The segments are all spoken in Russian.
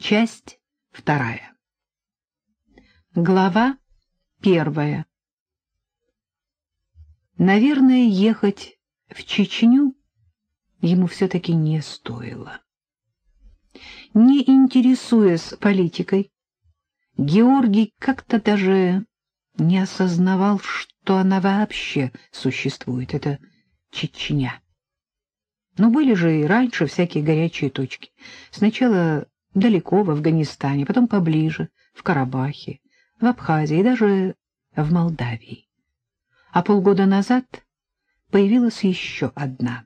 Часть вторая. Глава первая. Наверное, ехать в Чечню ему все-таки не стоило. Не интересуясь политикой, Георгий как-то даже не осознавал, что она вообще существует, это Чечня. Но были же и раньше всякие горячие точки. Сначала далеко, в Афганистане, потом поближе, в Карабахе, в Абхазии и даже в Молдавии. А полгода назад появилась еще одна.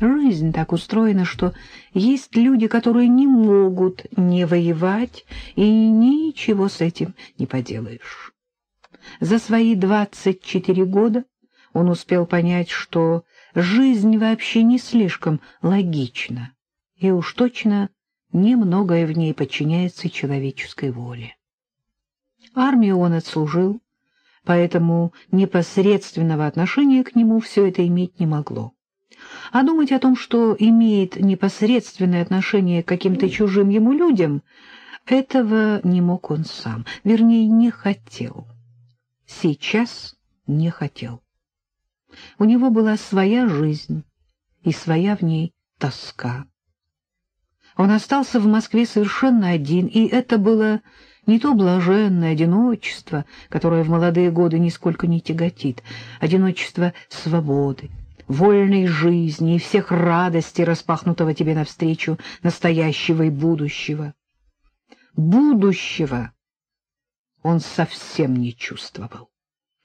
Жизнь так устроена, что есть люди, которые не могут не воевать, и ничего с этим не поделаешь. За свои двадцать четыре года он успел понять, что жизнь вообще не слишком логична, и уж точно немногое в ней подчиняется человеческой воле. Армию он отслужил, поэтому непосредственного отношения к нему все это иметь не могло. А думать о том, что имеет непосредственное отношение к каким-то чужим ему людям, этого не мог он сам, вернее, не хотел. Сейчас не хотел. У него была своя жизнь и своя в ней тоска. Он остался в Москве совершенно один, и это было не то блаженное одиночество, которое в молодые годы нисколько не тяготит, одиночество свободы, вольной жизни и всех радостей, распахнутого тебе навстречу настоящего и будущего. Будущего он совсем не чувствовал,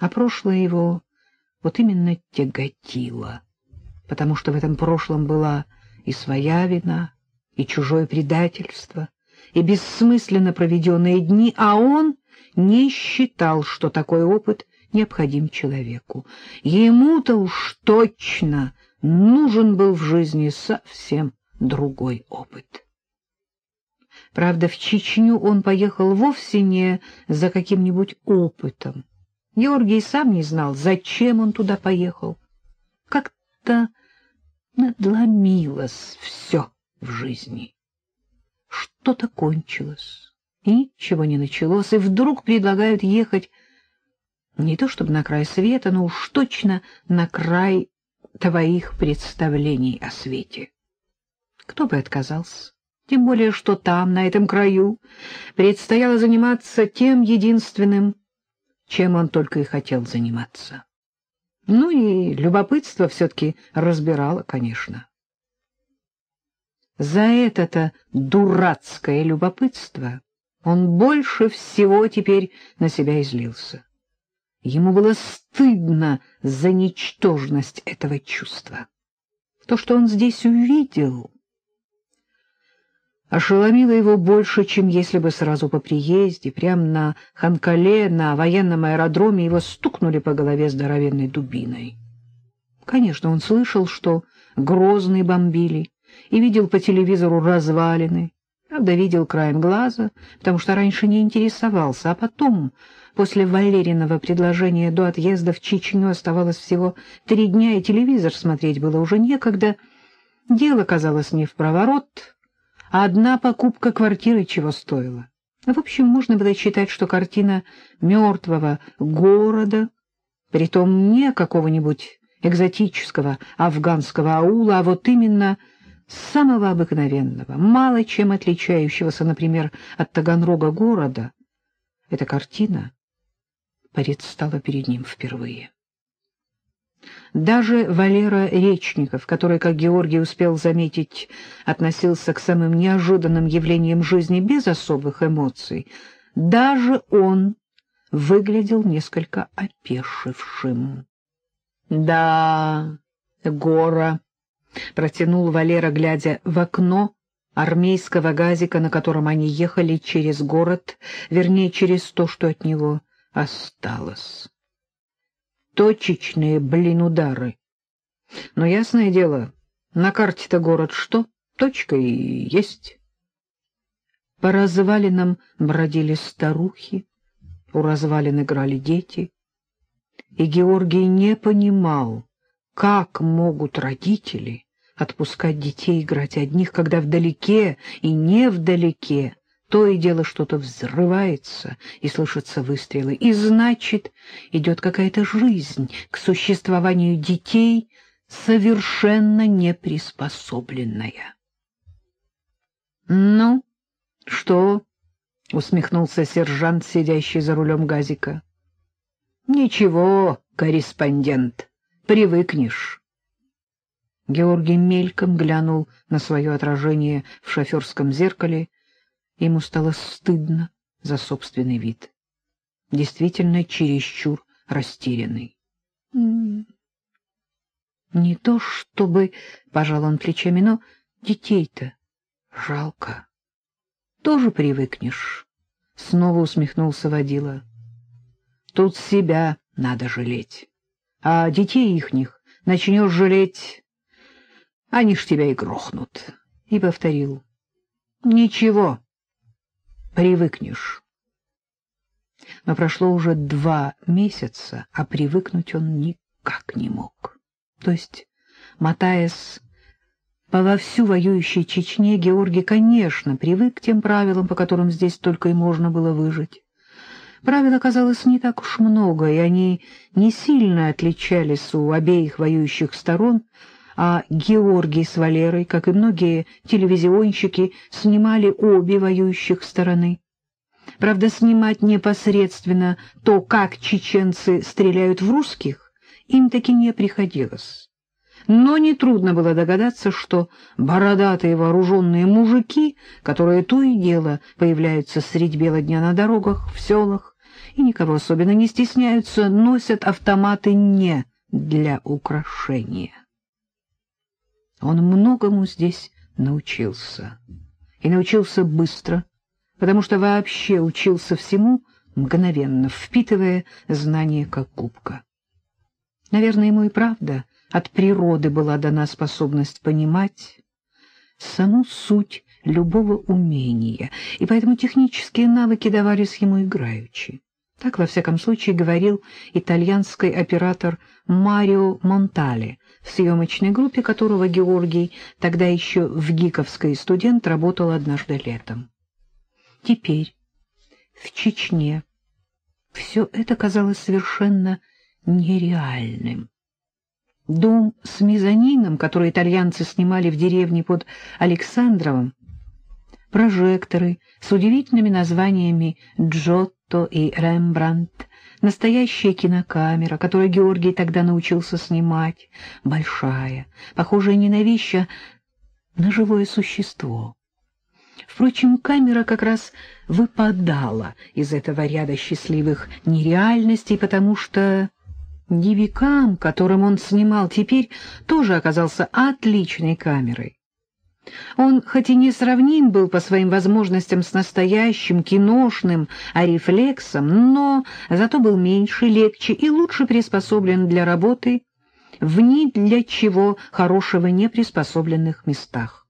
а прошлое его вот именно тяготило, потому что в этом прошлом была и своя вина, и чужое предательство, и бессмысленно проведенные дни, а он не считал, что такой опыт необходим человеку. Ему-то уж точно нужен был в жизни совсем другой опыт. Правда, в Чечню он поехал вовсе не за каким-нибудь опытом. Георгий сам не знал, зачем он туда поехал. Как-то надломилось все в жизни. Что-то кончилось, ничего не началось, и вдруг предлагают ехать не то чтобы на край света, но уж точно на край твоих представлений о свете. Кто бы отказался? Тем более, что там, на этом краю, предстояло заниматься тем единственным, чем он только и хотел заниматься. Ну и любопытство все-таки разбирало, конечно. За это-то дурацкое любопытство он больше всего теперь на себя излился. Ему было стыдно за ничтожность этого чувства. То, что он здесь увидел, ошеломило его больше, чем если бы сразу по приезде, прямо на Ханкале, на военном аэродроме, его стукнули по голове здоровенной дубиной. Конечно, он слышал, что Грозный бомбили, и видел по телевизору развалины. Правда, видел краем глаза, потому что раньше не интересовался, а потом, после Валериного предложения до отъезда в Чечню оставалось всего три дня, и телевизор смотреть было уже некогда. Дело казалось не в проворот, а одна покупка квартиры чего стоила. В общем, можно было считать, что картина мертвого города, притом не какого-нибудь экзотического афганского аула, а вот именно самого обыкновенного, мало чем отличающегося, например, от Таганрога города, эта картина предстала перед ним впервые. Даже Валера Речников, который, как Георгий успел заметить, относился к самым неожиданным явлениям жизни без особых эмоций, даже он выглядел несколько опешившим. — Да, гора, — протянул Валера, глядя в окно армейского газика, на котором они ехали через город, вернее, через то, что от него осталось. Точечные, блин, удары. Но ясное дело, на карте-то город что? Точка и есть. По развалинам бродили старухи, у развалин играли дети. И Георгий не понимал, как могут родители отпускать детей играть одних, когда вдалеке и не вдалеке то и дело что-то взрывается, и слышатся выстрелы, и значит, идет какая-то жизнь к существованию детей, совершенно неприспособленная. — Ну, что? — усмехнулся сержант, сидящий за рулем газика. — Ничего, корреспондент, привыкнешь. Георгий мельком глянул на свое отражение в шоферском зеркале. Ему стало стыдно за собственный вид. Действительно, чересчур растерянный. «М-м-м». Не то чтобы, — пожал он плечами, — но детей-то жалко. Тоже привыкнешь. Снова усмехнулся водила. Тут себя надо жалеть. А детей ихних начнешь жалеть, они ж тебя и грохнут. И повторил. Ничего, привыкнешь. Но прошло уже два месяца, а привыкнуть он никак не мог. То есть, мотаясь по вовсю воюющей Чечне, Георгий, конечно, привык к тем правилам, по которым здесь только и можно было выжить. Правил оказалось не так уж много, и они не сильно отличались у обеих воюющих сторон, а Георгий с Валерой, как и многие телевизионщики, снимали обе воюющих стороны. Правда, снимать непосредственно то, как чеченцы стреляют в русских, им таки не приходилось. Но нетрудно было догадаться, что бородатые вооруженные мужики, которые то и дело появляются средь бела дня на дорогах, в селах, и никого особенно не стесняются, носят автоматы не для украшения. Он многому здесь научился. И научился быстро, потому что вообще учился всему мгновенно, впитывая знания как губка. Наверное, ему и правда от природы была дана способность понимать саму суть любого умения, и поэтому технические навыки давались ему играючи. Так, во всяком случае, говорил итальянский оператор Марио Монтале, в съемочной группе которого Георгий, тогда еще в Гиковской студент, работал однажды летом. Теперь, в Чечне, все это казалось совершенно нереальным. Дом с мезонином, который итальянцы снимали в деревне под Александровым, прожекторы с удивительными названиями «Джотто» и «Рембрандт», настоящая кинокамера, которую Георгий тогда научился снимать, большая, похожая не на вещь, а на живое существо. Впрочем, камера как раз выпадала из этого ряда счастливых нереальностей, потому что Дивикам, которым он снимал теперь, тоже оказался отличной камерой. Он хоть и не сравним был по своим возможностям с настоящим киношным арифлексом, но зато был меньше, легче и лучше приспособлен для работы в ни для чего хорошего не приспособленных местах.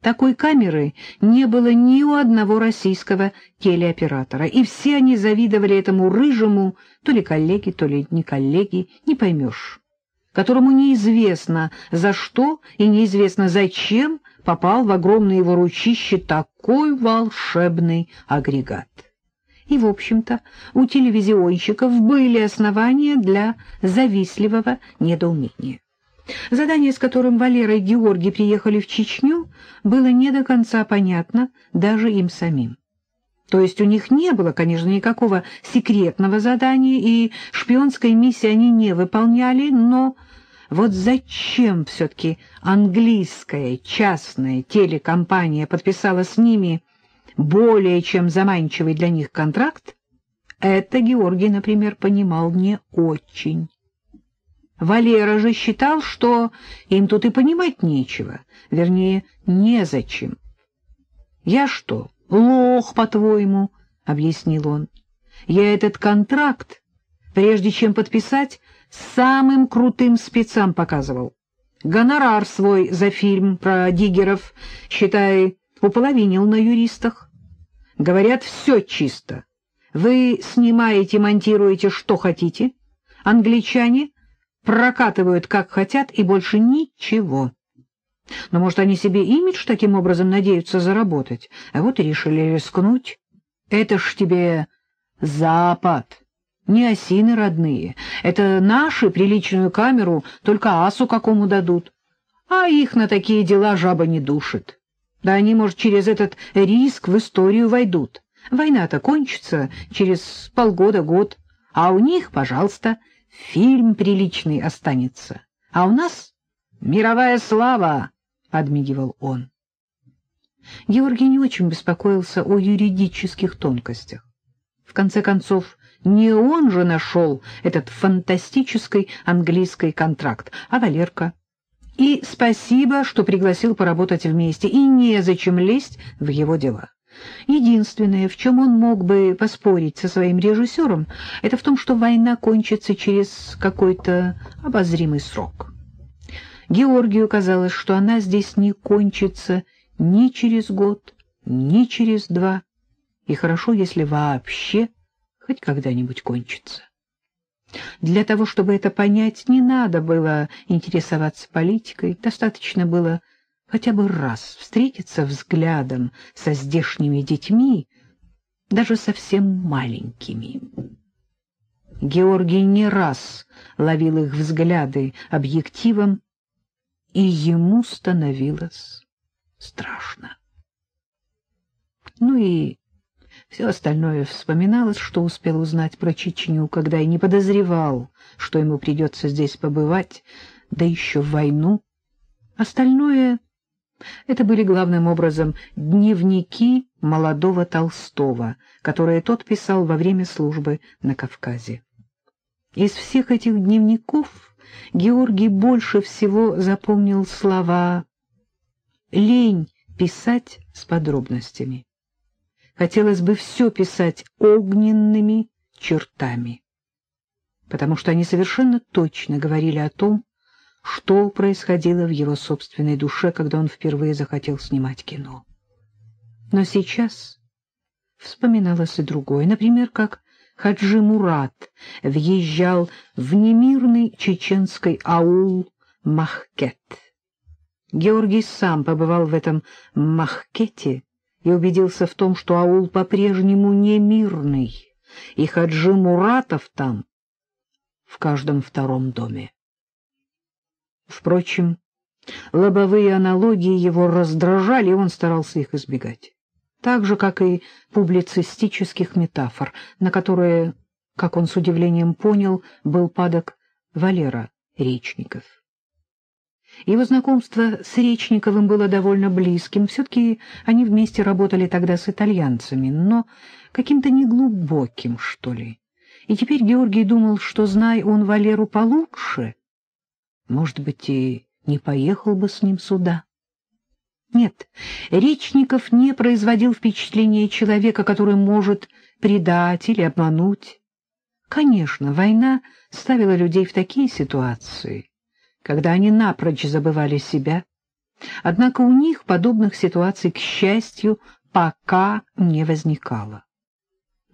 Такой камеры не было ни у одного российского телеоператора, и все они завидовали этому рыжему, то ли коллеги, то ли не коллеги, не поймешь которому неизвестно за что и неизвестно зачем попал в огромное его ручище такой волшебный агрегат. И, в общем-то, у телевизионщиков были основания для завистливого недоумения. Задание, с которым Валера и Георгий приехали в Чечню, было не до конца понятно даже им самим. То есть у них не было, конечно, никакого секретного задания, и шпионской миссии они не выполняли, но вот зачем все-таки английская частная телекомпания подписала с ними более чем заманчивый для них контракт, это Георгий, например, понимал не очень. Валера же считал, что им тут и понимать нечего, вернее, незачем. «Я что, лох, по-твоему?» — объяснил он. «Я этот контракт, прежде чем подписать, самым крутым спецам показывал. Гонорар свой за фильм про диггеров, считай, уполовинил на юристах. Говорят, все чисто. Вы снимаете, монтируете, что хотите. Англичане прокатывают, как хотят, и больше ничего. Но, может, они себе имидж таким образом надеются заработать, а вот и решили рискнуть. Это ж тебе Запад, не осины родные. Это наши приличную камеру только асу какому дадут. А их на такие дела жаба не душит. Да они, может, через этот риск в историю войдут. Война-то кончится через полгода-год, а у них, пожалуйста, фильм приличный останется. А у нас мировая слава, — подмигивал он. Георгий не очень беспокоился о юридических тонкостях. В конце концов, не он же нашел этот фантастический английский контракт, а Валерка. И спасибо, что пригласил поработать вместе, и незачем лезть в его дела. Единственное, в чем он мог бы поспорить со своим режиссером, это в том, что война кончится через какой-то обозримый срок. Георгию казалось, что она здесь не кончится ни через год, ни через два, и хорошо, если вообще хоть когда-нибудь кончится. Для того, чтобы это понять, не надо было интересоваться политикой, достаточно было хотя бы раз встретиться взглядом со здешними детьми, даже совсем маленькими. Георгий не раз ловил их взгляды объективом, и ему становилось страшно. Ну и все остальное вспоминалось, что успел узнать про Чечню, когда и не подозревал, что ему придется здесь побывать, да еще в войну. Остальное — это были главным образом дневники молодого Толстого, которые тот писал во время службы на Кавказе. Из всех этих дневников Георгий больше всего запомнил слова «лень писать с подробностями» хотелось бы все писать огненными чертами, потому что они совершенно точно говорили о том, что происходило в его собственной душе, когда он впервые захотел снимать кино. Но сейчас вспоминалось и другое, например, как Хаджи Мурат въезжал в немирный чеченский аул Махкет. Георгий сам побывал в этом Махкете и убедился в том, что аул по-прежнему не мирный, и Хаджи Муратов там в каждом втором доме. Впрочем, лобовые аналогии его раздражали, и он старался их избегать. Так же, как и публицистических метафор, на которые, как он с удивлением понял, был падок Валера Речников. Его знакомство с Речниковым было довольно близким. Все-таки они вместе работали тогда с итальянцами, но каким-то неглубоким, что ли. И теперь Георгий думал, что, зная он Валеру получше, может быть, и не поехал бы с ним сюда. Нет, Речников не производил впечатления человека, который может предать или обмануть. Конечно, война ставила людей в такие ситуации, когда они напрочь забывали себя. Однако у них подобных ситуаций, к счастью, пока не возникало.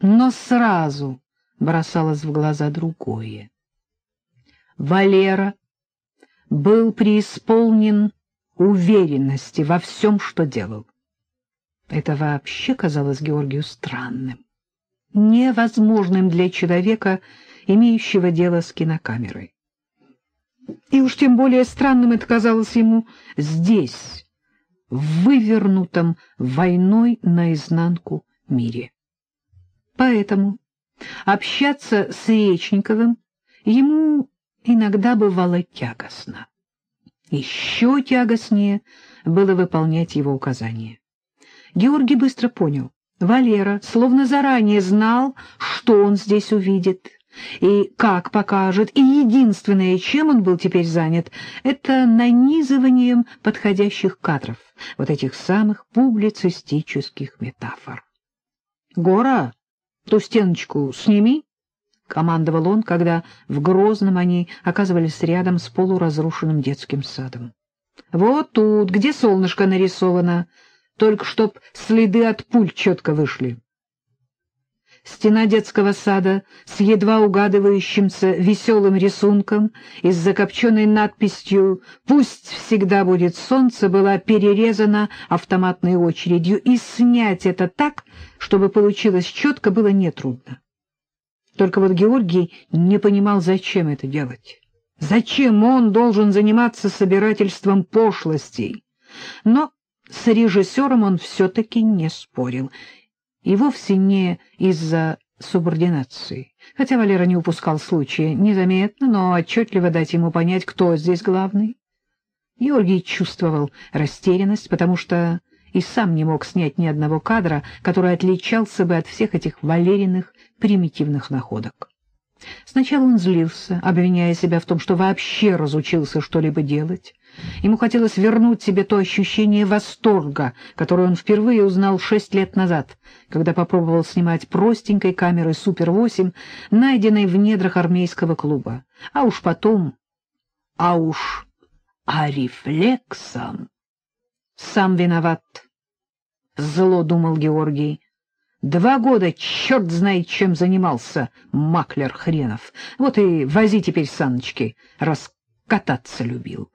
Но сразу бросалось в глаза другое. Валера был преисполнен уверенности во всем, что делал. Это вообще казалось Георгию странным, невозможным для человека, имеющего дело с кинокамерой. И уж тем более странным это казалось ему здесь, в вывернутом войной наизнанку мире. Поэтому общаться с Речниковым ему иногда бывало тягостно. Еще тягостнее было выполнять его указания. Георгий быстро понял. Валера словно заранее знал, что он здесь увидит и как покажет, и единственное, чем он был теперь занят, это нанизыванием подходящих кадров, вот этих самых публицистических метафор. — Гора, ту стеночку сними, — командовал он, когда в Грозном они оказывались рядом с полуразрушенным детским садом. — Вот тут, где солнышко нарисовано, только чтоб следы от пуль четко вышли. Стена детского сада с едва угадывающимся веселым рисунком и с закопченной надписью «Пусть всегда будет солнце» была перерезана автоматной очередью, и снять это так, чтобы получилось четко, было нетрудно. Только вот Георгий не понимал, зачем это делать. Зачем он должен заниматься собирательством пошлостей? Но с режиссером он все-таки не спорил — и вовсе не из-за субординации. Хотя Валера не упускал случая незаметно, но отчетливо дать ему понять, кто здесь главный. Георгий чувствовал растерянность, потому что и сам не мог снять ни одного кадра, который отличался бы от всех этих Валериных примитивных находок. Сначала он злился, обвиняя себя в том, что вообще разучился что-либо делать. Ему хотелось вернуть себе то ощущение восторга, которое он впервые узнал шесть лет назад, когда попробовал снимать простенькой камерой «Супер-8», найденной в недрах армейского клуба. А уж потом... А уж... А рефлексом... Сам виноват. Зло думал Георгий. Два года черт знает чем занимался, маклер хренов. Вот и вози теперь саночки, раскататься любил.